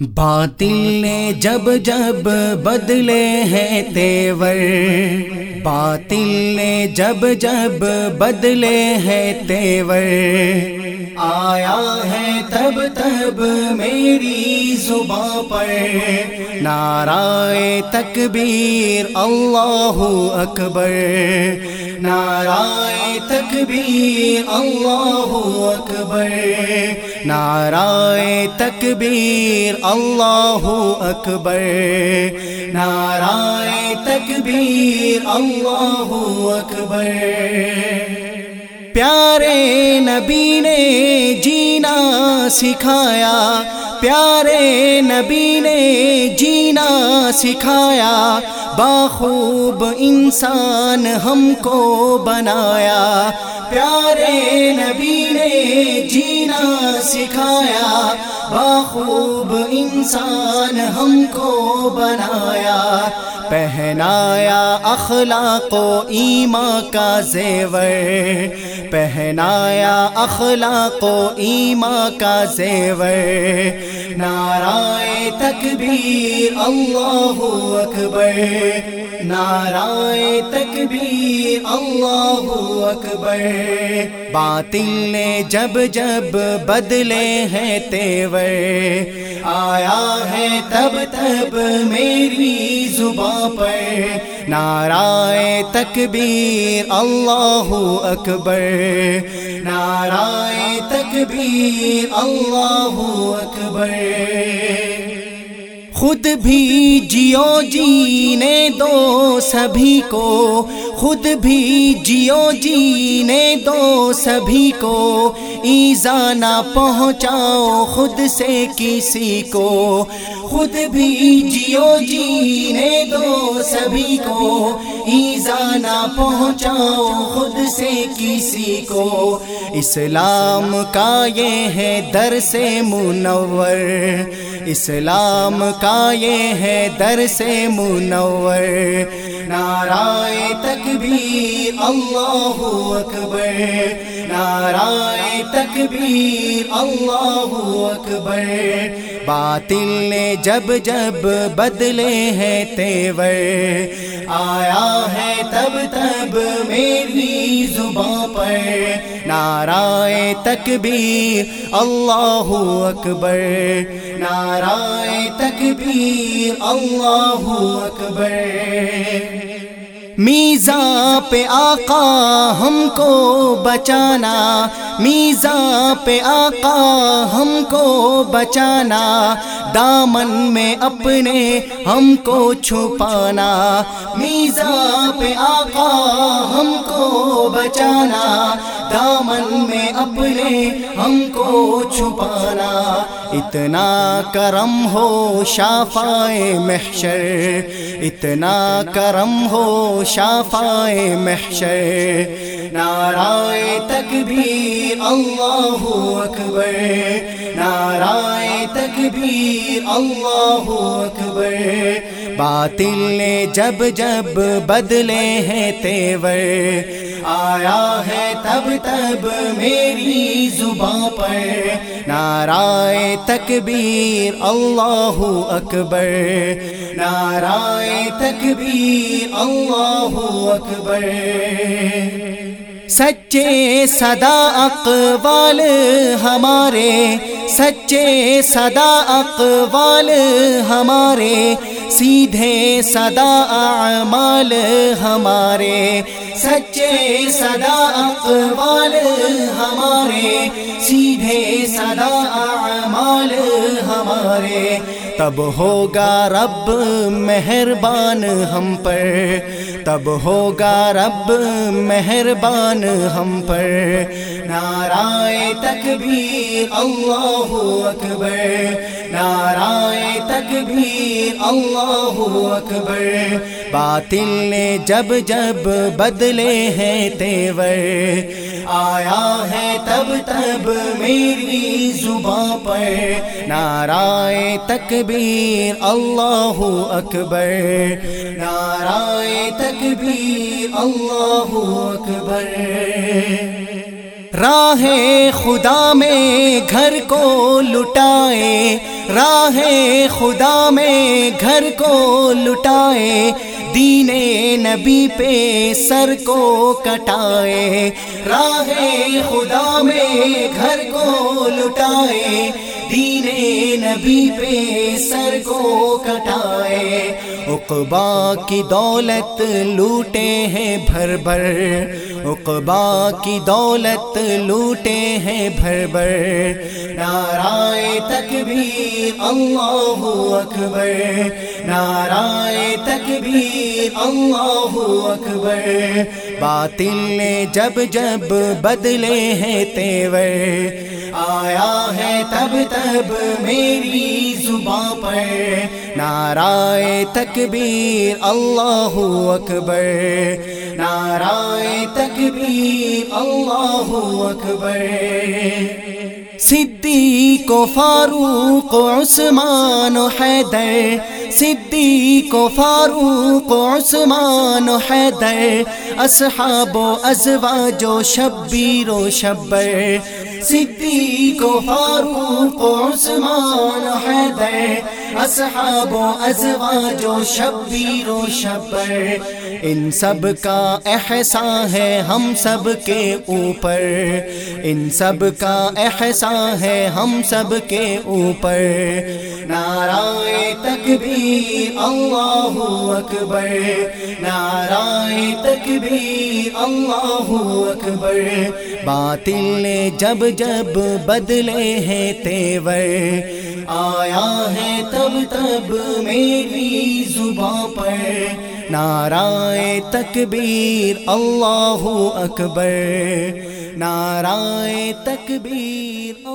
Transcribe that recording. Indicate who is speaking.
Speaker 1: باطل نے جب جب بدلے ہیں تیور، باطل نے جب جب بدلے ہیں تیور۔ آیا ہے تب تب میری زباں پر، نعرہ تکبیر، اللہ اکبر۔ نعرہ تکبیر، اللہ اکبر۔ نعرہ تکبیر، اللہ اکبر۔ نعرہ تکبیر، اللہ اکبر۔ پیارے نبی نے جینا سکھایا۔ پیارے نبی نے جینا سکھایا۔ باخوب انسان ہم کو بنایا، پیارے نبی نے جینا سکھایا۔ باخوب انسان ہم کو بنایا، پہنایا اخلاق و ایما کا زیور۔ پہنایا اخلاق و ایما کا زیور۔ نعرہ تکبیر، اللہ اکبر۔ نعرہ تکبیر، اللہ اکبر۔ باطل نے جب جب بدلے ہیں تیور۔ آیا ہے تب تب میری زباں پر نعرائے تکبیر اللہ اکبر نعرائے تکبیر اللہ اکبر خود بھی جیو جینے دو سبھی کو، خود بھی جیو جینے دو سبھی کو۔ ایزا نہ پہنچاؤ خود سے کسی کو۔ خود بھی جیو جینے دو سبھی کو۔ ایزا نہ پہنچاؤ خود سے کسی کو۔ اسلام کا یہ ہے در سے منور۔ اسلام کا یہ ہے در سے منور۔ نعرہ تکبیر، اللہ اکبر۔ نعرہ تکبیر، اللہ اکبر۔ باطل نے جب جب بدلے ہیں تیور۔ آیا ہے تب تب میری زباں پر۔ نعرہ تکبیر اللہ اکبر۔ نعرہ تکبیر اللہ اکبر۔ میزاں پہ آقا ہم کو بچانا، میزاں پہ آقا ہم کو بچانا، دامن میں اپنے ہم کو چھپانا، میزاں پہ آقا ہم کو بچانا، دامن میں اپنے ہم کو چھپانا۔ اتنا کرم ہو شافائے محشر، اتنا کرم ہو شافائے محشر۔ نعرہ تکبیر اللہ اکبر۔ نعرہ تکبیر اللہ اکبر۔ باطل نے جب جب بدلے ہیں تیور۔ آیا ہے تب تب میری زباں پر۔ نعرہ تکبیر اللہ اکبر۔ نعرہ تکبیر اللہ اکبر۔ سچے صدا اقوال ہمارے۔ سچے صدا اقوال ہمارے۔ سیدھے صدا اعمال ہمارے، سچے صدا اقوال ہمارے، سیدھے صدا اعمال ہمارے۔ تب ہوگا رب مہربان ہم پر، تب ہوگا رب مہربان ہم پر۔ نعرہ تکبیر، اللہ اکبر۔ نعرہ تکبیر اللہ اکبر۔ باطل نے جب جب بدلے ہیں تیور۔ آیا ہے تب تب میری زباں پر۔ نعرہ تکبیر اللہ اکبر۔ نعرہ تکبیر اللہ اکبر۔ راہ خدا میں گھر کو لٹائے۔ راہ خدا میں گھر کو لٹائے، دین نبی پہ سر کو کٹائے۔ راہ خدا میں گھر کو لٹائے دین نبی پہ سر کو کٹائے۔ اقبا کی دولت لوٹے ہیں بھر بھر۔ اقبا کی دولت لوٹے ہیں بھر بھر۔ نارائ تکبیر اللہ اکبر۔ نارائ تکبیر اللہ اکبر۔ باطل نے جب جب بدلے ہیں تیور۔ آیا تب تب میری زباں پر نارائ تکبیر اللہ اکبر نارائ تکبیر اللہ اکبر۔ صدیق و فاروق و عثمان و حیدر، صدیق و فاروق و عثمان و حیدر، اصحاب و ازواج و شبیر و شبر۔ صدیق و فاروق و عثمان و حیدر، اصحاب و ازواج و شبیر و شبر۔ ان سب کا احسان ہے ہم سب کے اوپر۔ ان سب کا احسان ہے ہم سب کے اوپر۔ نارائ تکبیر، اللہ اکبر۔ نارائ تکبیر، اللہ اکبر۔ باطل نے جب جب بدلے ہیں تیور۔ آیا ہے تب تب میری زباں پر۔ نارائ تکبیر، اللہ اکبر۔ نارائ تکبیر